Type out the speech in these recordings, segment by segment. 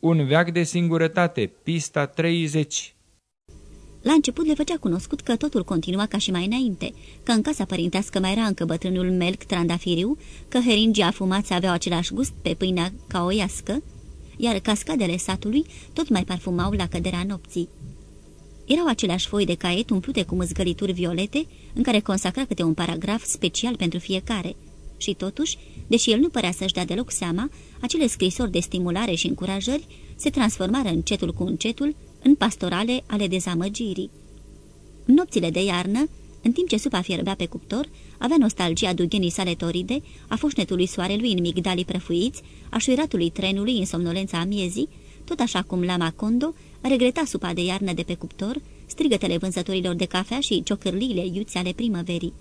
Un veac de singurătate, pista 30 La început le făcea cunoscut că totul continua ca și mai înainte, că în casa părintească mai era încă bătrânul melc trandafiriu, că heringii afumați aveau același gust pe pâinea ca o iască, iar cascadele satului tot mai parfumau la căderea nopții. Erau aceleași foi de caiet umplute cu măzgălituri violete, în care consacra câte un paragraf special pentru fiecare. Și totuși, deși el nu părea să-și dea deloc seama, acele scrisori de stimulare și încurajări se transformară încetul cu încetul în pastorale ale dezamăgirii. În nopțile de iarnă, în timp ce supa fierbea pe cuptor, avea nostalgia dughenii sale toride, a foșnetului soarelui în migdalii prăfuiți, a șuiratului trenului în somnolența amiezii, tot așa cum la Macondo regreta supa de iarnă de pe cuptor, strigătele vânzătorilor de cafea și ciocârliile iuți ale primăverii.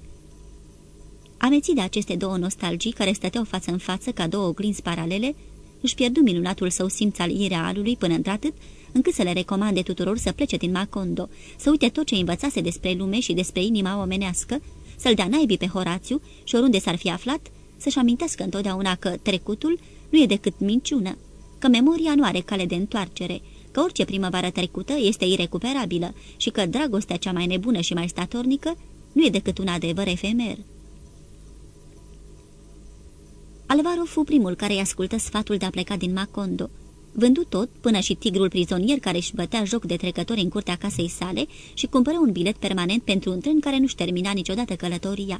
Amețit de aceste două nostalgii care stăteau față în față ca două oglinzi paralele, își pierdu minunatul său simț al irealului până într-atât, încât să le recomande tuturor să plece din Macondo, să uite tot ce învățase despre lume și despre inima omenească, să-l dea naibii pe Horațiu și oriunde s-ar fi aflat, să-și amintească întotdeauna că trecutul nu e decât minciună, că memoria nu are cale de întoarcere, că orice primăvară trecută este irecuperabilă și că dragostea cea mai nebună și mai statornică nu e decât un adevăr efemer. Alvaro fu primul care îi ascultă sfatul de a pleca din Macondo. Vându tot, până și tigrul prizonier care își bătea joc de trecători în curtea casei sale și cumpără un bilet permanent pentru un tren care nu-și termina niciodată călătoria.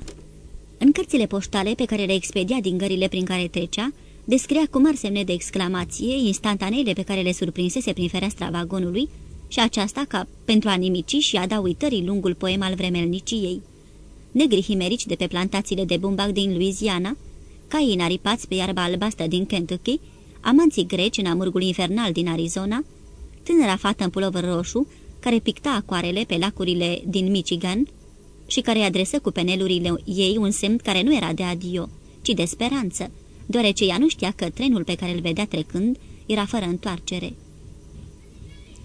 În cărțile poștale pe care le expedia din gările prin care trecea, descria cu mari semne de exclamație instantaneele pe care le surprinsese prin fereastra vagonului și aceasta ca pentru a nimici și a da uitării lungul poem al vremelniciei. Negri himerici de pe plantațiile de bumbac din Louisiana, caii înaripați pe iarba albastră din Kentucky, amanții greci în amurgul infernal din Arizona, tânăra fată în pulover roșu, care picta acoarele pe lacurile din Michigan și care adresă cu penelurile ei un semn care nu era de adio, ci de speranță, deoarece ea nu știa că trenul pe care îl vedea trecând era fără întoarcere.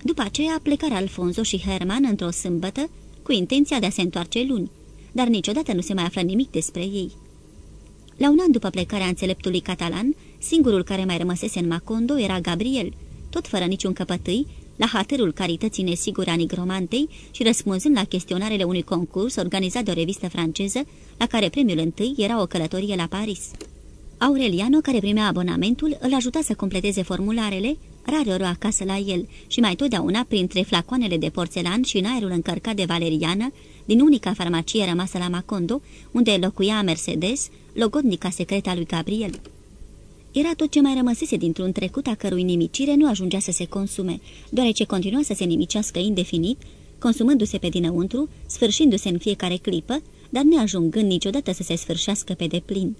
După aceea plecară Alfonso și Herman într-o sâmbătă cu intenția de a se întoarce luni, dar niciodată nu se mai află nimic despre ei. La un an după plecarea înțeleptului catalan, singurul care mai rămăsese în Macondo era Gabriel, tot fără niciun căpătâi, la hatărul carității nesigure a nigromantei și răspunzând la chestionarele unui concurs organizat de o revistă franceză, la care premiul întâi era o călătorie la Paris. Aureliano, care primea abonamentul, îl ajuta să completeze formularele, rare ori acasă la el și mai totdeauna printre flacoanele de porțelan și în aerul încărcat de valeriană din unica farmacie rămasă la Macondo, unde locuia Mercedes, logodnica secretă a lui Gabriel. Era tot ce mai rămăsese dintr-un trecut a cărui nimicire nu ajungea să se consume, deoarece continua să se nimicească indefinit, consumându-se pe dinăuntru, sfârșindu-se în fiecare clipă, dar neajungând niciodată să se sfârșească pe deplin.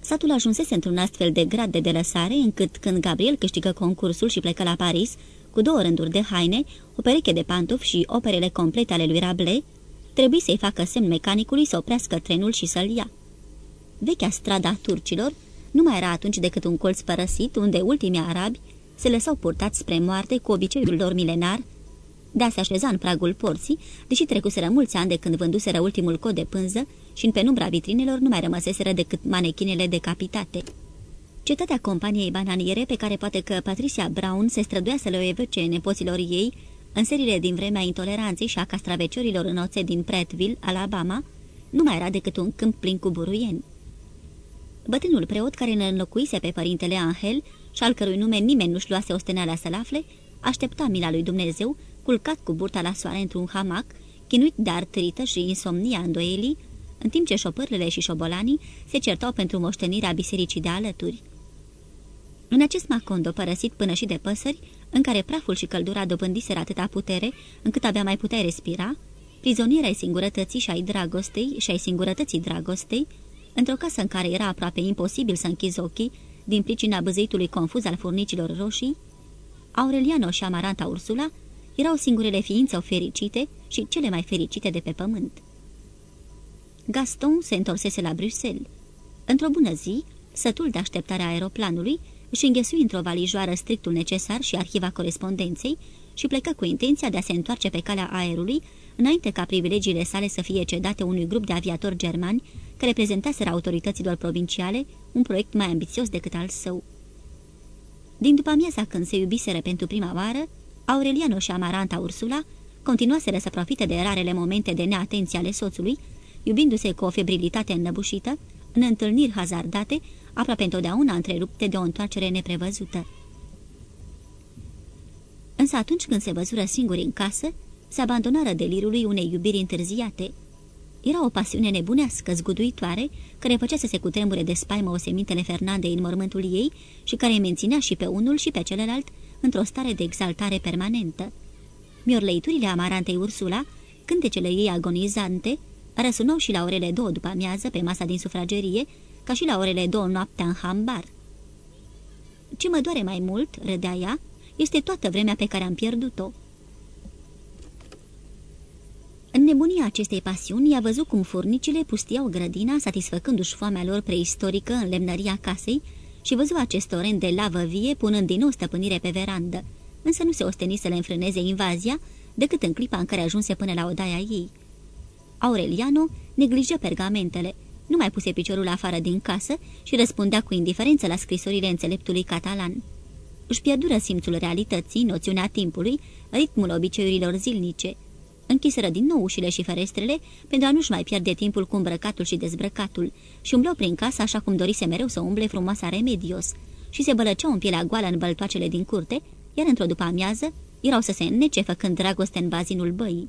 Satul ajunsese într-un astfel de grad de delăsare, încât când Gabriel câștigă concursul și plecă la Paris, cu două rânduri de haine, o pereche de pantofi și operele complete ale lui Rabelais, trebuie să-i facă semn mecanicului să oprească trenul și să-l ia. Vechea strada turcilor nu mai era atunci decât un colț părăsit, unde ultimii arabi se lăsau purtați spre moarte cu obiceiul lor milenar de a se așeza în pragul porții, deși trecuseră mulți ani de când vânduseră ultimul cod de pânză și în penumbra vitrinelor nu mai rămăseseră decât manechinele decapitate. Cetatea companiei bananiere, pe care poate că Patricia Brown se străduia să le o evoce nepoților ei, în serile din vremea intoleranței și a castraveciorilor oțe din Prattville, Alabama, nu mai era decât un câmp plin cu buruieni. Bătânul preot care îl înlocuise pe părintele Angel și al cărui nume nimeni nu-și luase osteneala să-l afle, aștepta mila lui Dumnezeu, culcat cu burta la soare într-un hamac, chinuit de artrită și insomnia îndoielii, în timp ce șopârlele și șobolanii se certau pentru moștenirea bisericii de alături. În acest macondo părăsit până și de păsări, în care praful și căldura dobândiseră atâta putere, încât abia mai puteai respira, prizoniera ai singurătății și ai dragostei și ai singurătății dragostei, într-o casă în care era aproape imposibil să închizi ochii, din pricina băzăitului confuz al furnicilor roșii, Aureliano și Amaranta Ursula erau singurele ființe fericite și cele mai fericite de pe pământ. Gaston se întorsese la Bruxelles. Într-o bună zi, sătul de așteptarea aeroplanului, își înghesui într-o valijoară strictul necesar și arhiva corespondenței și plecă cu intenția de a se întoarce pe calea aerului, înainte ca privilegiile sale să fie cedate unui grup de aviatori germani care prezentaseră autorităților provinciale un proiect mai ambițios decât al său. Din după amiaza când se iubiseră pentru prima oară, Aureliano și Amaranta Ursula continuaseră să profite de rarele momente de neatenție ale soțului, iubindu-se cu o febrilitate înnăbușită, în întâlniri hazardate, aproape întotdeauna întrerupte de o întoarcere neprevăzută. Însă atunci când se văzură singuri în casă, se abandonară delirului unei iubiri întârziate. Era o pasiune nebunească, zguduitoare, care făcea să se cutremure de spaimă o semintele Fernandei în mormântul ei și care îi menținea și pe unul și pe celălalt într-o stare de exaltare permanentă. Miorleiturile amarantei Ursula, cântecele ei agonizante, răsunau și la orele două după amiază pe masa din sufragerie, ca și la orele două noaptea în hambar. Ce mă doare mai mult, râdea ea, este toată vremea pe care am pierdut-o. În nebunia acestei pasiuni, i-a văzut cum furnicile pustiau grădina, satisfăcându-și foamea lor preistorică în lemnăria casei și văzut acest torent de lavă vie, punând din nou stăpânire pe verandă, însă nu se osteni să le înfrâneze invazia, decât în clipa în care ajunse până la odaia ei. Aureliano neglijă pergamentele, nu mai puse piciorul afară din casă și răspundea cu indiferență la scrisorile înțeleptului catalan. Își pierdură simțul realității, noțiunea timpului, ritmul obiceiurilor zilnice. Închiseră din nou ușile și ferestrele pentru a nu-și mai pierde timpul cu îmbrăcatul și dezbrăcatul și umblau prin casă așa cum dorise mereu să umble frumoasa Remedios și se bălăceau în pielea goală în băltoacele din curte, iar într-o după amiază erau să se înnece făcând dragoste în bazinul băii.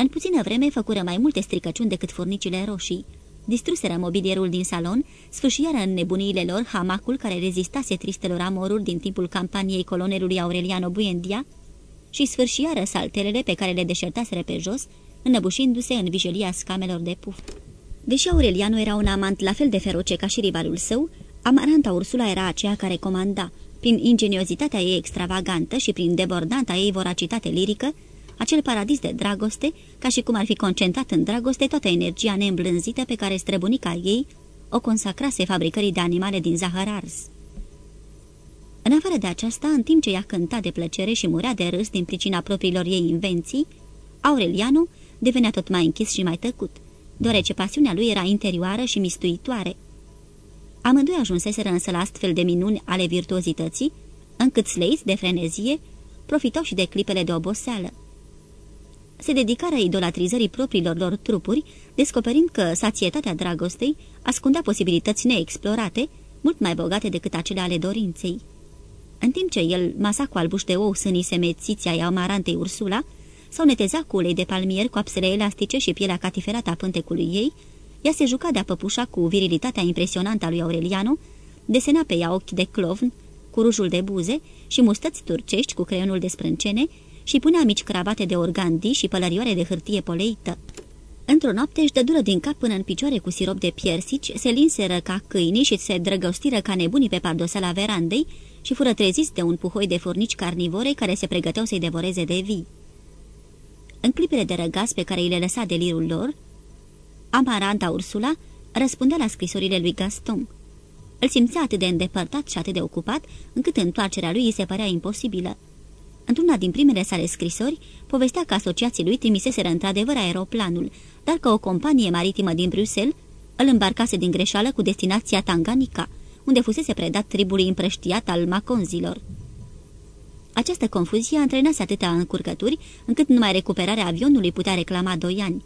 În puțină vreme făcură mai multe stricăciuni decât furnicile roșii. Distruseră mobilierul din salon, sfâșiară în nebuniile lor hamacul care rezistase tristelor amoruri din timpul campaniei colonelului Aureliano Buendia și sfârșiară saltelele pe care le deșertaseră pe jos, înăbușindu-se în vijelia scamelor de puf. Deși Aureliano era un amant la fel de feroce ca și rivalul său, Amaranta Ursula era aceea care comanda. Prin ingeniozitatea ei extravagantă și prin debordanta ei voracitate lirică, acel paradis de dragoste, ca și cum ar fi concentrat în dragoste toată energia neîmblânzită pe care străbunica ei o consacrase fabricării de animale din zahăr ars. În afară de aceasta, în timp ce ea cânta de plăcere și murea de râs din pricina propriilor ei invenții, Aurelianu devenea tot mai închis și mai tăcut, deoarece pasiunea lui era interioară și mistuitoare. Amândoi ajunseseră însă la astfel de minuni ale virtuozității, încât sleiți de frenezie profitau și de clipele de oboseală se dedicară idolatrizării propriilor lor trupuri, descoperind că sațietatea dragostei ascundea posibilități neexplorate, mult mai bogate decât acele ale dorinței. În timp ce el masa cu albuș de ou sânii semețiți ai amarantei Ursula, sau neteza cu ulei de palmier cu apsele elastice și pielea catiferată a pântecului ei, ea se juca de-a păpușa cu virilitatea impresionantă a lui Aureliano, desena pe ea ochi de clovn, cu rujul de buze și mustăți turcești cu creionul de sprâncene, și punea mici cravate de organdi și pălărioare de hârtie poleită. Într-o noapte își dădură din cap până în picioare cu sirop de piersici, se linseră ca câinii și se drăgostiră ca nebunii pe pardoseala verandei și fură treziți de un puhoi de furnici carnivore care se pregăteau să-i devoreze de vii. În clipele de răgaz pe care îi le lăsa delirul lor, Amaranta Ursula răspundea la scrisorile lui Gaston. Îl simțea atât de îndepărtat și atât de ocupat, încât întoarcerea lui îi se părea imposibilă. Într-una din primele sale scrisori, povestea că asociații lui trimiseseră într-adevăr aeroplanul, dar că o companie maritimă din Bruxelles îl îmbarcase din greșeală cu destinația Tanganica, unde fusese predat tribului împrăștiat al maconzilor. Această confuzie antrenase atâtea încurcături, încât numai recuperarea avionului putea reclama doi ani.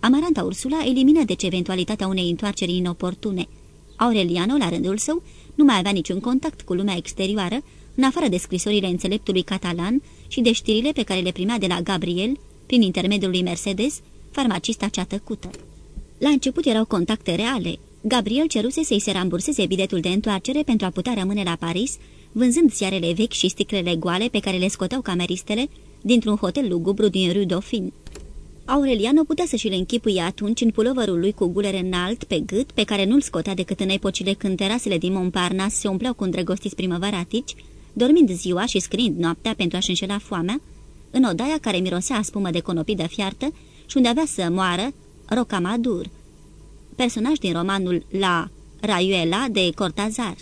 Amaranta Ursula elimină deci eventualitatea unei întoarceri inoportune. Aureliano, la rândul său, nu mai avea niciun contact cu lumea exterioară, în afară de scrisorile înțeleptului catalan și de știrile pe care le primea de la Gabriel, prin intermediul lui Mercedes, farmacista cea tăcută. La început erau contacte reale. Gabriel ceruse să-i se ramburseze biletul de întoarcere pentru a putea rămâne la Paris, vânzând ziarele vechi și sticlele goale pe care le scoteau cameristele dintr-un hotel lugubru din Rue Dauphine. Aureliano putea să și le închipuie atunci în pulovărul lui cu gulere înalt pe gât, pe care nu-l scotea decât în epocile când terasele din Montparnasse se umpleau cu îndrăgostiți primăvaratici, dormind ziua și scriind noaptea pentru a-și înșela foamea, în odaia care mirosea spumă de conopidă fiartă și unde avea să moară Rocamadur, personaj din romanul La Rayuela de Cortazar.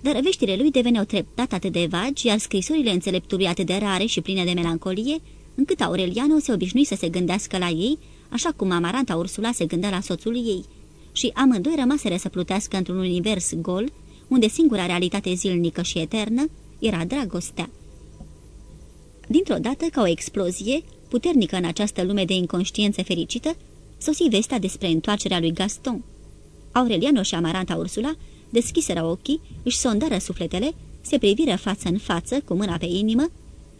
Dar veștile lui deveneau treptat atât de vagi, iar scrisurile înțeleptului atât de rare și pline de melancolie, încât Aureliano se obișnui să se gândească la ei, așa cum Amaranta Ursula se gândea la soțul ei, și amândoi rămaseră să plutească într-un univers gol, unde singura realitate zilnică și eternă era dragostea. Dintr-o dată, ca o explozie, puternică în această lume de inconștiență fericită, sosi vestea despre întoarcerea lui Gaston. Aureliano și Amaranta Ursula deschiseră ochii, își sondară sufletele, se priviră față în față, cu mâna pe inimă,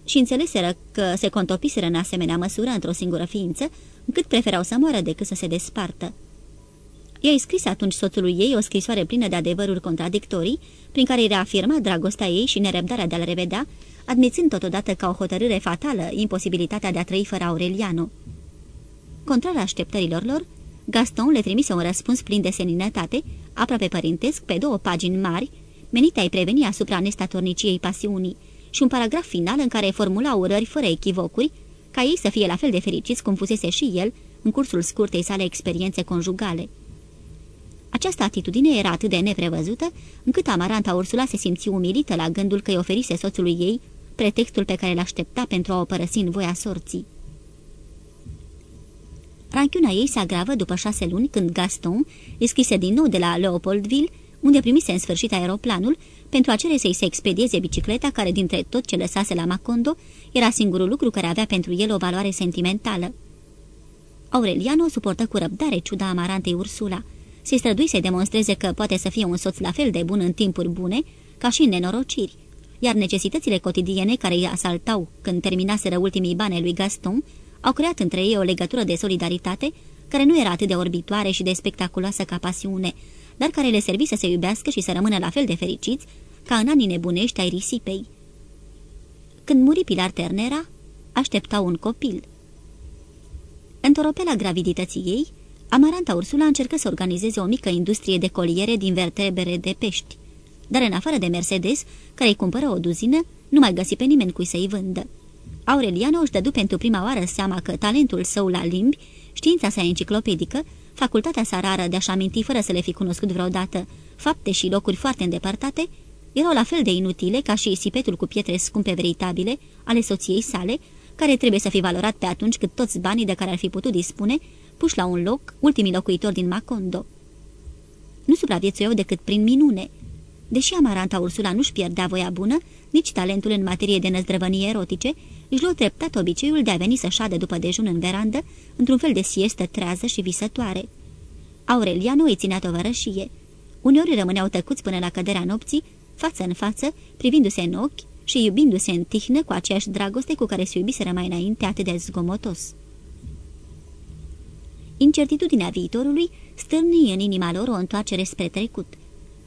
și înțeleseră că se contopiseră în asemenea măsură într-o singură ființă, încât preferau să moară decât să se despartă. I-a scris atunci soțului ei o scrisoare plină de adevăruri contradictorii, prin care îi reafirma dragostea ei și nerăbdarea de a-l revedea, admițând totodată ca o hotărâre fatală imposibilitatea de a trăi fără Aureliano. Contrar așteptărilor lor, Gaston le trimise un răspuns plin de seninătate, aproape părintesc, pe două pagini mari, menite a-i preveni asupra nestatorniciei pasiunii, și un paragraf final în care formula urări fără echivocuri, ca ei să fie la fel de fericiți cum fusese și el în cursul scurtei sale experiențe conjugale. Această atitudine era atât de neprevăzută, încât Amaranta Ursula se simți umilită la gândul că îi oferise soțului ei pretextul pe care l-aștepta pentru a o părăsi în voia sorții. Ranchiuna ei se agravă după șase luni când Gaston îi scrise din nou de la Leopoldville, unde primise în sfârșit aeroplanul, pentru a cere să-i se expedieze bicicleta care, dintre tot ce lăsase la Macondo, era singurul lucru care avea pentru el o valoare sentimentală. Aureliano suportă cu răbdare ciuda amarantei Ursula. Se strădui să demonstreze că poate să fie un soț la fel de bun în timpuri bune, ca și în nenorociri, iar necesitățile cotidiene care îi asaltau când terminaseră ultimii bani lui Gaston au creat între ei o legătură de solidaritate care nu era atât de orbitoare și de spectaculoasă ca pasiune, dar care le servi să se iubească și să rămână la fel de fericiți ca în anii nebunești ai risipei. Când muri Pilar Ternera, aștepta un copil. Întoropela gravidității ei, Amaranta Ursula încercă să organizeze o mică industrie de coliere din vertebere de pești, dar în afară de Mercedes, care îi cumpără o duzină, nu mai găsi pe nimeni cui să-i vândă. Aureliano își dădu pentru prima oară seama că talentul său la limbi, știința sa enciclopedică, facultatea sa rară de a-și aminti fără să le fi cunoscut vreodată, fapte și locuri foarte îndepărtate, erau la fel de inutile ca și sipetul cu pietre scumpe veritabile ale soției sale, care trebuie să fi valorat pe atunci cât toți banii de care ar fi putut dispune, puși la un loc, ultimii locuitori din Macondo. Nu supraviețuiau decât prin minune. Deși Amaranta Ursula nu-și pierdea voia bună, nici talentul în materie de năzdrăvănii erotice, își luă treptat obiceiul de a veni să șadă după dejun în verandă, într-un fel de siestă trează și visătoare. Aureliano îi ținea tovărășie. Uneori rămâneau tăcuți până la căderea nopții, față în față, privindu-se în ochi și iubindu-se în tihnă cu aceeași dragoste cu care se iubiseră mai înainte atât de zgomotos. Incertitudinea viitorului stârni în inima lor o întoarcere spre trecut.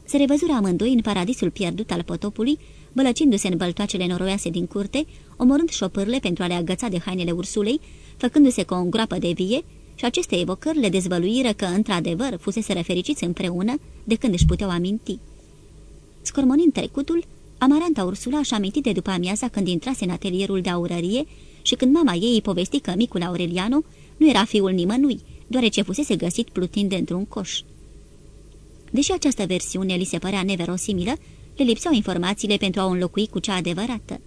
Se revăzură amândoi în paradisul pierdut al potopului, bălăcindu-se în băltoacele noroioase din curte, omorând șopârle pentru a le agăța de hainele ursulei, făcându-se cu o îngroapă de vie, și aceste evocări le dezvăluiră că, într-adevăr, fusese refericiți împreună de când își puteau aminti. Scormonind trecutul, Amaranta Ursula și-a amintit de după amiaza când intrase în atelierul de aurărie și când mama ei îi povesti că micul Aureliano nu era fiul nimănui, deoarece fusese găsit plutind într-un coș. Deși această versiune li se părea neverosimilă, le lipseau informațiile pentru a o înlocui cu cea adevărată.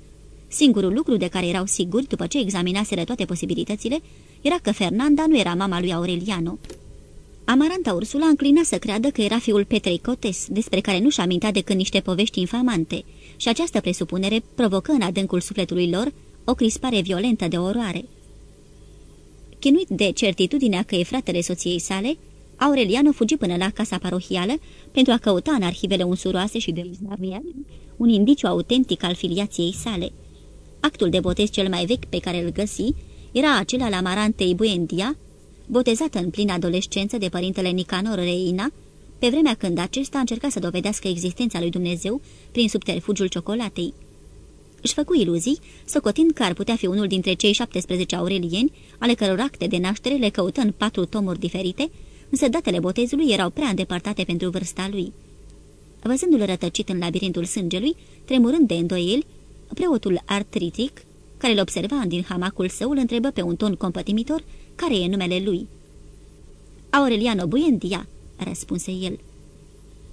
Singurul lucru de care erau siguri, după ce examinaseră toate posibilitățile, era că Fernanda nu era mama lui Aureliano. Amaranta Ursula înclina să creadă că era fiul Petrei Cotes, despre care nu-și amintea decât niște povești infamante, și această presupunere provocă în adâncul sufletului lor o crispare violentă de oroare. Chinuit de certitudinea că e fratele soției sale, Aureliano fugi până la casa parohială pentru a căuta în arhivele unsuroase și de un indiciu autentic al filiației sale. Actul de botez cel mai vechi pe care îl găsi era acela la Marantei Buendia, botezată în plină adolescență de părintele Nicanor Reina, pe vremea când acesta a încercat să dovedească existența lui Dumnezeu prin subterfugiul ciocolatei. Își făcu iluzii, socotind că ar putea fi unul dintre cei 17 aurelieni, ale căror acte de naștere le căută în patru tomuri diferite, însă datele botezului erau prea îndepărtate pentru vârsta lui. Văzându-l rătăcit în labirintul sângelui, tremurând de îndoieli, preotul artritic, care îl observa din hamacul său, îl întrebă pe un ton compătimitor care e numele lui. Aureliano Buendia, răspunse el.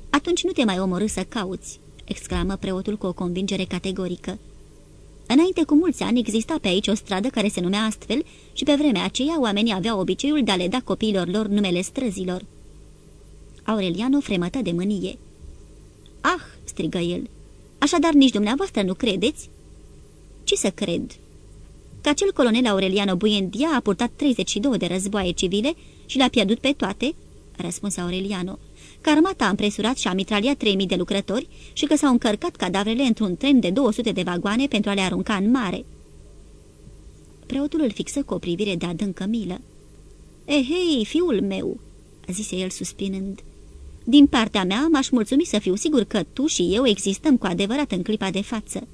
Atunci nu te mai omorâ să cauți, exclamă preotul cu o convingere categorică. Înainte cu mulți ani exista pe aici o stradă care se numea astfel și pe vremea aceea oamenii aveau obiceiul de a le da copiilor lor numele străzilor. Aureliano fremătă de mânie. Ah!" strigă el. Așadar, nici dumneavoastră nu credeți?" Ce să cred?" Că acel colonel Aureliano Buendia a purtat 32 de războaie civile și le-a pierdut pe toate?" răspuns Aureliano. Că armata a împresurat și a mitraliat 3000 de lucrători și că s-au încărcat cadavrele într-un tren de 200 de vagoane pentru a le arunca în mare." Preotul îl fixă cu o privire de adâncă milă. Ehei, eh, fiul meu," zise el suspinând. Din partea mea, m-aș mulțumi să fiu sigur că tu și eu existăm cu adevărat în clipa de față."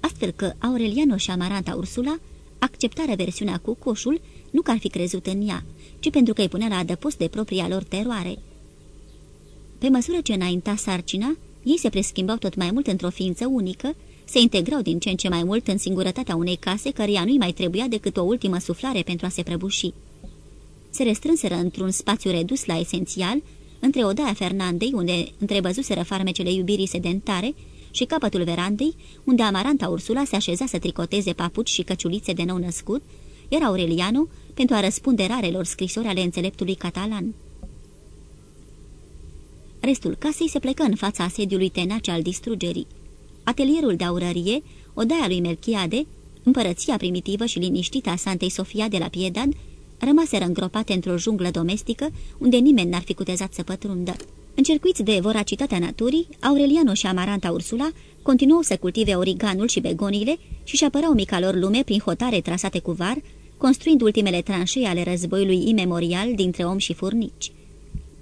Astfel că Aureliano și Amaranta Ursula acceptară versiunea cu coșul, nu că ar fi crezut în ea, ci pentru că îi punea la adăpost de propria lor teroare. Pe măsură ce înainta sarcina, ei se preschimbau tot mai mult într-o ființă unică, se integrau din ce în ce mai mult în singurătatea unei case căreia nu-i mai trebuia decât o ultimă suflare pentru a se prăbuși. Se restrânseră într-un spațiu redus la esențial, între odaia Fernandei, unde întrebăzuseră farmecele iubirii sedentare, și capătul verandei, unde Amaranta Ursula se așeza să tricoteze papuci și căciulițe de nou născut, iar Aureliano pentru a răspunde rarelor scrisori ale înțeleptului catalan. Restul casei se plecă în fața asediului tenace al distrugerii atelierul de aurărie, odaia lui Melchiade, împărăția primitivă și liniștită a Santei Sofia de la Piedad, rămaseră îngropate într-o junglă domestică, unde nimeni n-ar fi cutezat să pătrundă. Încercuiți de voracitatea naturii, Aureliano și Amaranta Ursula continuau să cultive origanul și begoniile și-și apărau mica lor lume prin hotare trasate cu var, construind ultimele tranșee ale războiului imemorial dintre om și furnici.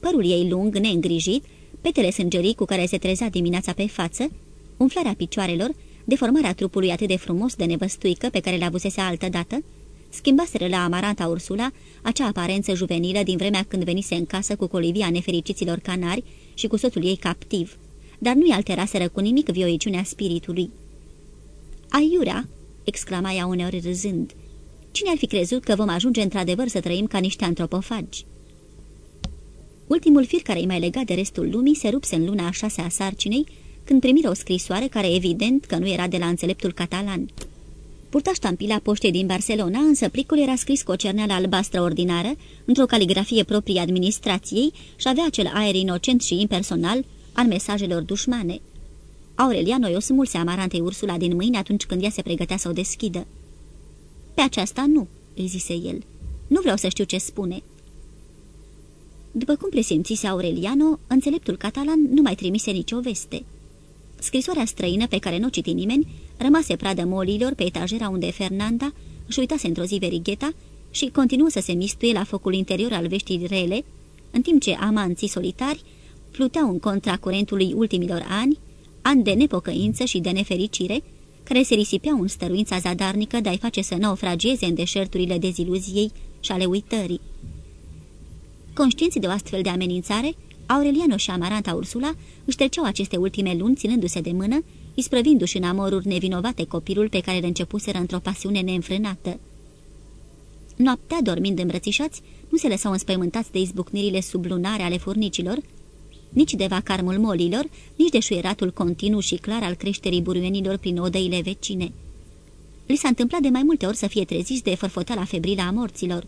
Părul ei lung, neîngrijit, petele sângerii cu care se trezea dimineața pe față, umflarea picioarelor, deformarea trupului atât de frumos de nevăstuică pe care le avusese altădată, schimbaseră la Amaranta Ursula acea aparență juvenilă din vremea când venise în casă cu colivia nefericiților canari și cu soțul ei captiv, dar nu-i alteraseră cu nimic vioiciunea spiritului. Aiurea!" exclama ea uneori râzând. Cine ar fi crezut că vom ajunge într-adevăr să trăim ca niște antropofagi?" Ultimul fir care îi mai lega de restul lumii se rupse în luna a șasea a sarcinei, când primiră o scrisoare care evident că nu era de la înțeleptul catalan. Purta ștampila poștei din Barcelona, însă plicul era scris cu o cerneală albastră ordinară, într-o caligrafie proprie administrației și avea acel aer inocent și impersonal al mesajelor dușmane. Aureliano i-o smulse amarantei Ursula din mâini atunci când ea se pregătea să o deschidă. Pe aceasta nu," îi zise el. Nu vreau să știu ce spune." După cum presimțise Aureliano, înțeleptul catalan nu mai trimise nicio veste. Scrisoarea străină pe care nu citi nimeni rămase pradă molilor pe etajera unde Fernanda își uitase într-o zi verigheta și continuă să se mistuie la focul interior al veștii rele, în timp ce amanții solitari pluteau în contra curentului ultimilor ani, ani de nepocăință și de nefericire, care se risipeau în stăruința zadarnică de a-i face să naufragieze în deșerturile deziluziei și ale uitării. Conștienții de o astfel de amenințare, Aureliano și Amaranta Ursula își treceau aceste ultime luni ținându-se de mână, isprăvindu-și în amoruri nevinovate copilul pe care îl începuseră într-o pasiune neînfrânată. Noaptea, dormind îmbrățișați, nu se lăsau înspăimântați de izbucnirile sublunare ale furnicilor, nici de vacarmul molilor, nici de șuieratul continuu și clar al creșterii buruienilor prin odăile vecine. Li s-a întâmplat de mai multe ori să fie treziți de fărfoteala febrilă a morților.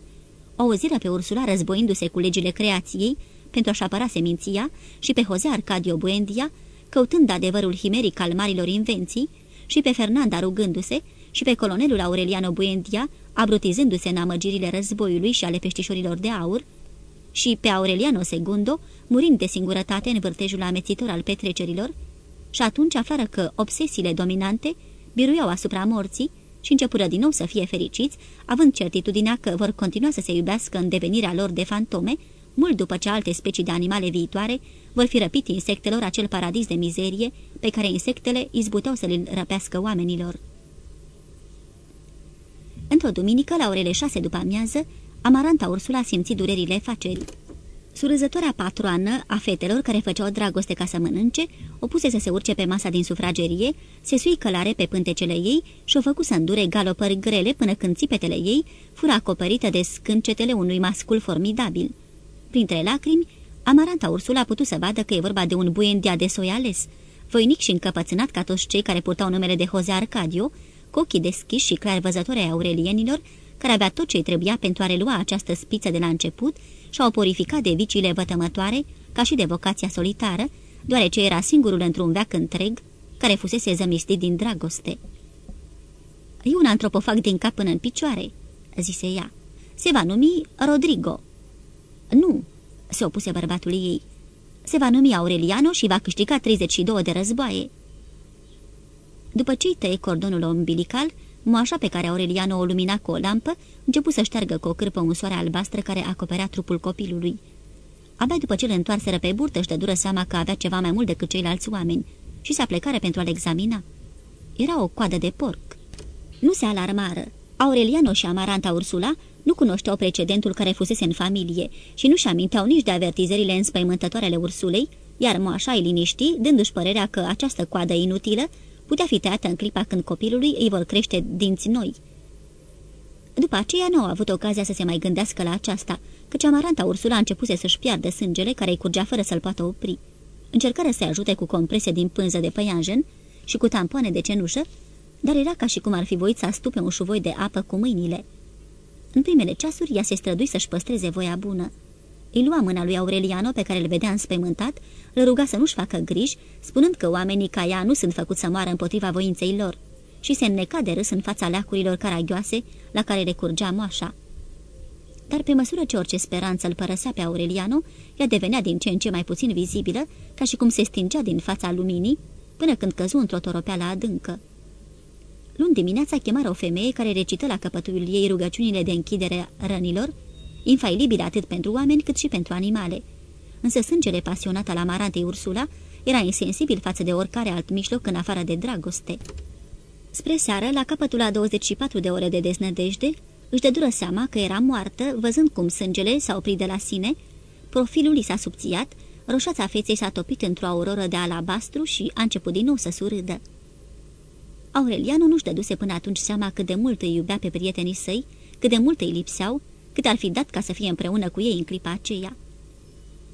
O auziră pe Ursula războindu-se cu legile creației, pentru a-și apăra seminția și pe Jose Arcadio Buendia, căutând adevărul himeric al marilor invenții, și pe Fernanda rugându-se, și pe colonelul Aureliano Buendia, abrutizându-se în amăgirile războiului și ale peștișorilor de aur, și pe Aureliano Segundo, murind de singurătate în vârtejul amețitor al petrecerilor, și atunci aflară că obsesiile dominante biruiau asupra morții și începură din nou să fie fericiți, având certitudinea că vor continua să se iubească în devenirea lor de fantome, mult după ce alte specii de animale viitoare vor fi răpit insectelor acel paradis de mizerie pe care insectele izbuteau să le răpească oamenilor. Într-o duminică, la orele șase după amiază, Amaranta Ursula a simțit durerile facerii. Surâzătoarea patroană a fetelor care făceau dragoste ca să mănânce, o puse să se urce pe masa din sufragerie, se sui călare pe pântecele ei și o făcu să îndure galopări grele până când țipetele ei fură acoperită de scâncetele unui mascul formidabil. Printre lacrimi, Amaranta Ursula a putut să vadă că e vorba de un buendia de soi ales, voinic și încăpățânat ca toți cei care purtau numele de Jose Arcadio, cu ochii deschiși și clar văzători ai aurelienilor, care avea tot ce trebuia pentru a relua această spiță de la început și a purificat de viciile vătămătoare, ca și de vocația solitară, deoarece era singurul într-un veac întreg care fusese zămistit din dragoste. E un antropofag din cap până în picioare," zise ea. Se va numi Rodrigo." Nu," se opuse bărbatul ei. Se va numi Aureliano și va câștiga 32 de războaie." După ce îi tăie cordonul umbilical, moașa pe care Aureliano o lumina cu o lampă începu să șteargă cu o cârpă un soare albastră care acoperea trupul copilului. Abia după ce îl întoarseră pe burtă, își dă dură seama că avea ceva mai mult decât ceilalți oameni și se aplecare pentru a-l examina. Era o coadă de porc. Nu se alarmară. Aureliano și Amaranta Ursula nu cunoșteau precedentul care fusese în familie și nu-și aminteau nici de avertizările înspăimântătoare ale Ursulei, iar moașa îi liniști, dându-și părerea că această coadă inutilă putea fi tăiată în clipa când copilului îi vor crește dinți noi. După aceea nu au avut ocazia să se mai gândească la aceasta, căci amaranta Ursula a început să-și piardă sângele care îi curgea fără să-l poată opri. Încercarea să ajute cu comprese din pânză de păianjen și cu tampoane de cenușă, dar era ca și cum ar fi voit să astupe un șuvoi de apă cu mâinile. În primele ceasuri, ea se strădui să-și păstreze voia bună. Îi lua mâna lui Aureliano, pe care îl vedea înspăimântat, îl ruga să nu-și facă griji, spunând că oamenii ca ea nu sunt făcuți să moară împotriva voinței lor, și se înneca de râs în fața leacurilor caragioase la care recurgea moașa. Dar pe măsură ce orice speranță îl părăsea pe Aureliano, ea devenea din ce în ce mai puțin vizibilă, ca și cum se stingea din fața luminii, până când căzu într-o toropeală adâncă. Luni dimineața chemară o femeie care recită la căpătul ei rugăciunile de închidere rănilor, infailibile atât pentru oameni cât și pentru animale. Însă sângele pasionat al amarantei Ursula era insensibil față de oricare alt mijloc în afară de dragoste. Spre seară, la capătul a 24 de ore de deznădejde, își dă dură seama că era moartă, văzând cum sângele s-a oprit de la sine, profilul i s-a subțiat, roșața feței s-a topit într-o auroră de alabastru și a început din nou să surâdă. Aurelianu nu-și dăduse până atunci seama cât de mult îi iubea pe prietenii săi, cât de mult îi lipseau, cât ar fi dat ca să fie împreună cu ei în clipa aceea.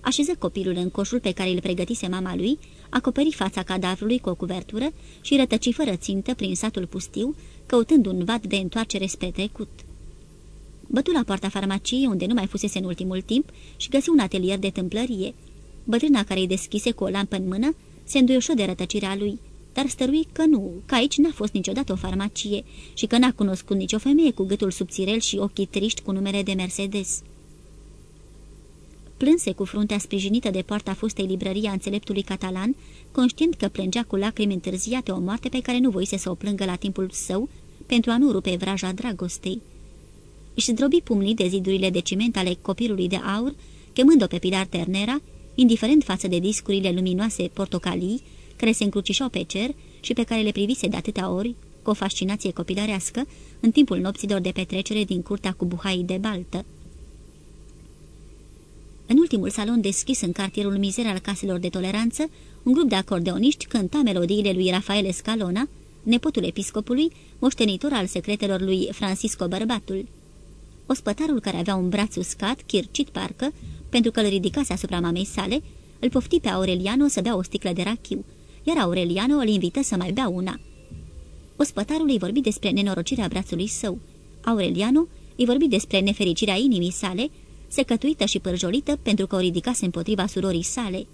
Așeză copilul în coșul pe care îl pregătise mama lui, acoperi fața cadavrului cu o cuvertură și rătăci fără țintă prin satul pustiu, căutând un vat de întoarcere spre trecut. Bătu la poarta farmaciei, unde nu mai fusese în ultimul timp, și găsi un atelier de tâmplărie. Bătrâna care îi deschise cu o lampă în mână se înduioșă de rătăcirea lui, dar stărui că nu, că aici n-a fost niciodată o farmacie și că n-a cunoscut nicio femeie cu gâtul subțirel și ochii triști cu numere de Mercedes. Plânse cu fruntea sprijinită de poarta fustei librăria înțeleptului catalan, conștient că plângea cu lacrimi întârziate o moarte pe care nu voise să o plângă la timpul său pentru a nu rupe vraja dragostei. Își zdrobi pumnii de zidurile de ciment ale copilului de aur, chemând-o pe Pilar Ternera, indiferent față de discurile luminoase portocalii, care se încrucișau pe cer și pe care le privise de atâtea ori, cu o fascinație copilărească, în timpul nopților de petrecere din curtea cu buhai de baltă. În ultimul salon deschis în cartierul mizer al caselor de toleranță, un grup de acordeoniști cânta melodiile lui Rafael Scalona, nepotul episcopului, moștenitor al secretelor lui Francisco Bărbatul. Ospătarul care avea un braț uscat, chircit parcă, pentru că îl ridicase asupra mamei sale, îl pofti pe Aureliano să bea o sticlă de rachiu, iar Aureliano îl invită să mai bea una. Ospătarul îi vorbi despre nenorocirea brațului său. Aureliano îi vorbi despre nefericirea inimii sale, secătuită și pârjolită pentru că o ridicase împotriva surorii sale.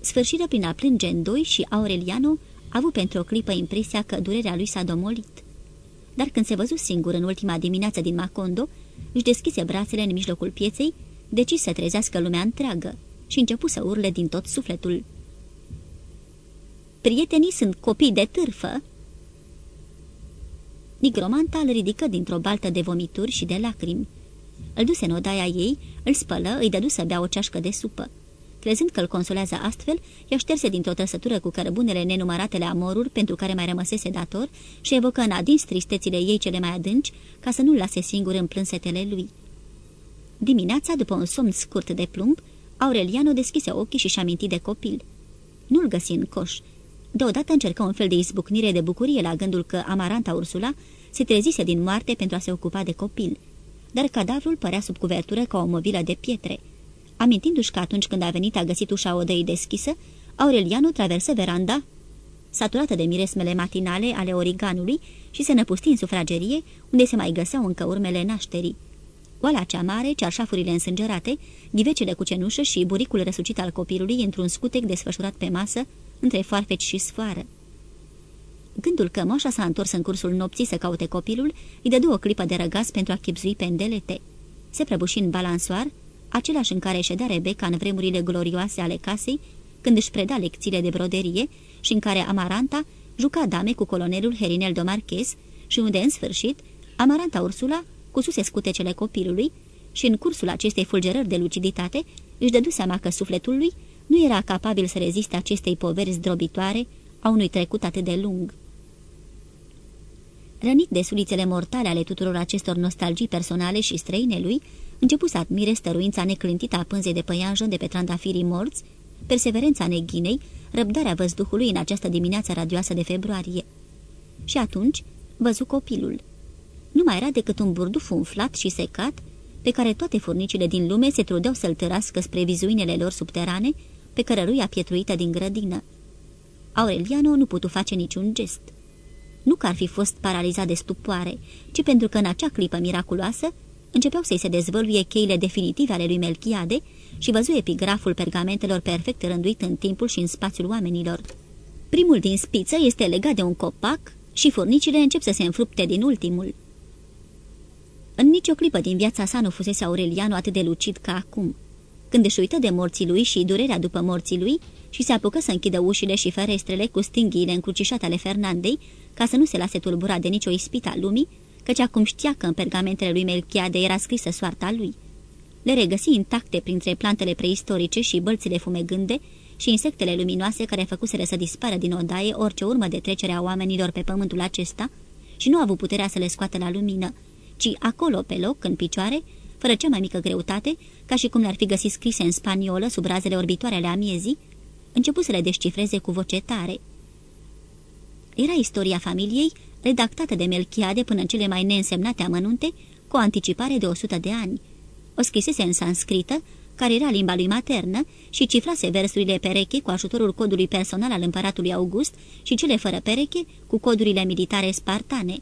Sfârșită prin a plânge în doi și Aureliano a avut pentru o clipă impresia că durerea lui s-a domolit. Dar când se văzu singur în ultima dimineață din Macondo, își deschise brațele în mijlocul pieței, decis să trezească lumea întreagă și începu să urle din tot sufletul. Prietenii sunt copii de târfă?" Nigromanta îl ridică dintr-o baltă de vomituri și de lacrimi. Îl duse în odaia ei, îl spălă, îi dădu să bea o ceașcă de supă. Crezând că îl consolează astfel, ea șterse dintr-o trăsătură cu cărbunele nenumăratele amoruri pentru care mai rămăsese dator și evocă în adins tristețile ei cele mai adânci, ca să nu-l lase singur în plânsetele lui. Dimineața, după un somn scurt de plumb, Aureliano deschise ochii și-și aminti de copil. Nu-l găsi în coș. Deodată încercă un fel de izbucnire de bucurie la gândul că Amaranta Ursula se trezise din moarte pentru a se ocupa de copil. Dar cadavrul părea sub cuvertură ca o mobilă de pietre. Amintindu-și că atunci când a venit a găsit ușa odăii deschisă, Aureliano traversă veranda saturată de miresmele matinale ale origanului și se năpusti în sufragerie, unde se mai găseau încă urmele nașterii. Oala cea mare, cearșafurile însângerate, ghivecele cu cenușă și buricul răsucit al copilului într-un scutec desfășurat pe masă, între foarfeci și sfoară. Gândul că moșa s-a întors în cursul nopții să caute copilul, îi dădu o clipă de răgaz pentru a chipzui pendelete. Se prăbuși în balansoar, același în care ședea Rebecca în vremurile glorioase ale casei, când își preda lecțiile de broderie și în care Amaranta juca dame cu colonelul Herinel de Marquez și unde, în sfârșit, Amaranta Ursula cususe scutecele copilului și în cursul acestei fulgerări de luciditate își dădu seama că sufletul lui nu era capabil să reziste acestei poveri zdrobitoare a unui trecut atât de lung. Rănit de sulițele mortale ale tuturor acestor nostalgii personale și străine lui, începu să admire stăruința neclântită a pânzei de păianjă de pe trandafirii morți, perseverența neghinei, răbdarea văzduhului în această dimineață radioasă de februarie. Și atunci văzu copilul. Nu mai era decât un burduf umflat și secat, pe care toate furnicile din lume se trudeau să-l tărască spre vizuinele lor subterane, pe cărăruia pietruită din grădină. Aureliano nu putu face niciun gest. Nu că ar fi fost paralizat de stupoare, ci pentru că în acea clipă miraculoasă începeau să-i se dezvăluie cheile definitive ale lui Melchiade și văzu epigraful pergamentelor perfect rânduit în timpul și în spațiul oamenilor. Primul din spiță este legat de un copac și furnicile încep să se înfrupte din ultimul. În nicio clipă din viața sa nu fusese Aureliano atât de lucid ca acum. Când își uită de morții lui și durerea după morții lui și se apucă să închidă ușile și ferestrele cu stinghiile încrucișate ale Fernandei, ca să nu se lase tulburat de nicio ispită a lumii, căci acum știa că în pergamentele lui Melchiade era scrisă soarta lui. Le regăsi intacte printre plantele preistorice și bălțile fumegânde și insectele luminoase care făcuseră să dispară din odaie orice urmă de trecere a oamenilor pe pământul acesta și nu a avut puterea să le scoată la lumină, ci acolo, pe loc, în picioare, fără cea mai mică greutate, ca și cum le-ar fi găsit scrise în spaniolă sub razele orbitoare ale amiezii, început să le descifreze cu voce tare. Era istoria familiei, redactată de Melchiade până în cele mai neînsemnate amănunte, cu o anticipare de 100 de ani. O scrisese în sanscrită, care era limba lui maternă, și cifrase versurile pereche cu ajutorul codului personal al împăratului August și cele fără pereche cu codurile militare spartane.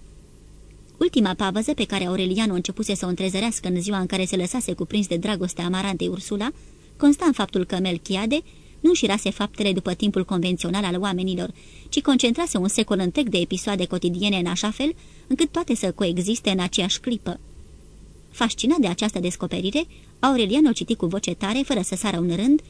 Ultima pavăză pe care Aureliano începuse să o întrezărească în ziua în care se lăsase cuprins de dragostea amarantei Ursula, consta în faptul că Melchiade nu șirase faptele după timpul convențional al oamenilor, ci concentrase un secol întreg de episoade cotidiene în așa fel, încât toate să coexiste în aceeași clipă. Fascinat de această descoperire, Aurelian o citi cu voce tare, fără să sară un rând,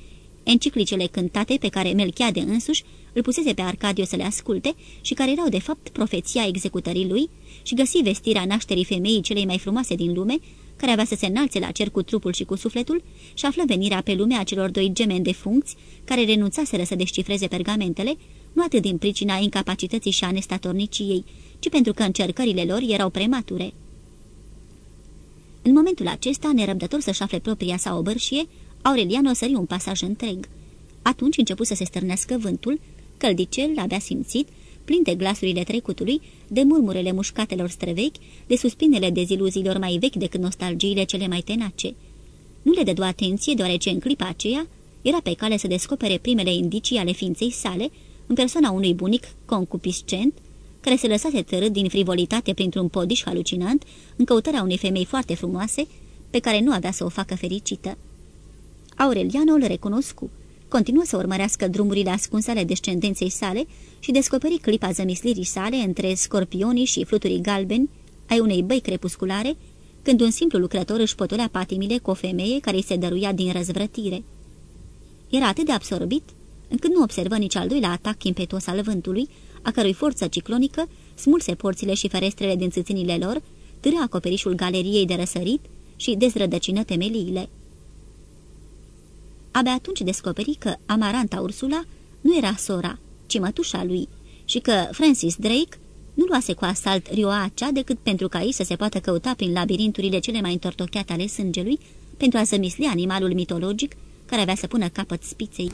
enciclicele cântate pe care Melchiade însuși îl pusese pe Arcadio să le asculte și care erau de fapt profeția executării lui și găsi vestirea nașterii femeii celei mai frumoase din lume, care avea să se înalțe la cer cu trupul și cu sufletul și află venirea pe lume a celor doi gemeni de funcți care renunțaseră să descifreze pergamentele, nu atât din pricina incapacității și a nestatorniciei, ci pentru că încercările lor erau premature. În momentul acesta, nerăbdător să-și afle propria sa obărșie, Aureliano sări un pasaj întreg. Atunci început să se stârnească vântul, căldicel l-abia simțit, plin de glasurile trecutului, de murmurele mușcatelor străvechi, de suspinele deziluziilor mai vechi decât nostalgiile cele mai tenace. Nu le dădu atenție, deoarece în clipa aceea era pe cale să descopere primele indicii ale ființei sale, în persoana unui bunic concupiscent, care se lăsase târât din frivolitate printr-un podiș halucinant în căutarea unei femei foarte frumoase, pe care nu avea să o facă fericită. Aureliano îl recunoscu. Continuă să urmărească drumurile ascunse ale descendenței sale și descoperi clipa zămislirii sale între scorpionii și fluturii galbeni ai unei băi crepusculare, când un simplu lucrător își potolea patimile cu o femeie care îi se dăruia din răzvrătire. Era atât de absorbit, încât nu observă nici al doilea atac impetuos al vântului, a cărui forță ciclonică smulse porțile și ferestrele din țâținile lor, târă acoperișul galeriei de răsărit și dezrădăcină temeliile. Abia atunci descoperi că Amaranta Ursula nu era sora, ci mătușa lui, și că Francis Drake nu luase cu asalt Rioacea decât pentru ca ei să se poată căuta prin labirinturile cele mai întortocheate ale sângelui, pentru a zămisli animalul mitologic care avea să pună capăt spiței.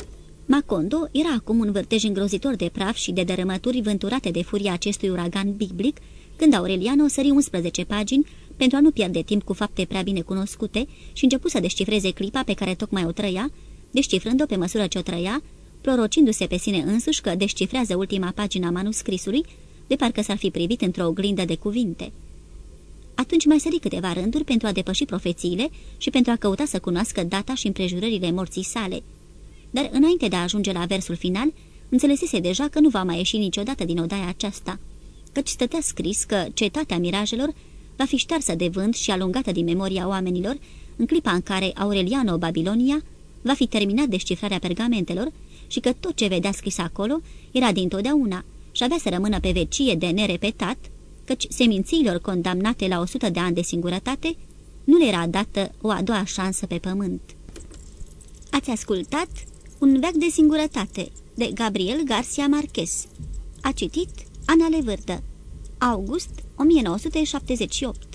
Macondo era acum un vârtej îngrozitor de praf și de dărâmături vânturate de furia acestui uragan biblic, când Aureliano sări 11 pagini pentru a nu pierde timp cu fapte prea bine cunoscute și începu să descifreze clipa pe care tocmai o trăia, descifrând-o pe măsură ce o trăia, prorocindu-se pe sine însuși că descifrează ultima pagină a manuscrisului, de parcă s-ar fi privit într-o oglindă de cuvinte. Atunci mai sări câteva rânduri pentru a depăși profețiile și pentru a căuta să cunoască data și împrejurările morții sale. Dar înainte de a ajunge la versul final, înțelesese deja că nu va mai ieși niciodată din odaia aceasta, căci stătea scris că cetatea mirajelor va fi ștearsă de vânt și alungată din memoria oamenilor în clipa în care Aureliano Babilonia va fi terminat descifrarea pergamentelor și că tot ce vedea scris acolo era dintotdeauna și avea să rămână pe vecie de nerepetat, căci semințiilor condamnate la 100 de ani de singurătate nu le era dată o a doua șansă pe pământ. Ați ascultat Un veac de singurătate de Gabriel Garcia Marquez. A citit Ana Levârdă. August 1978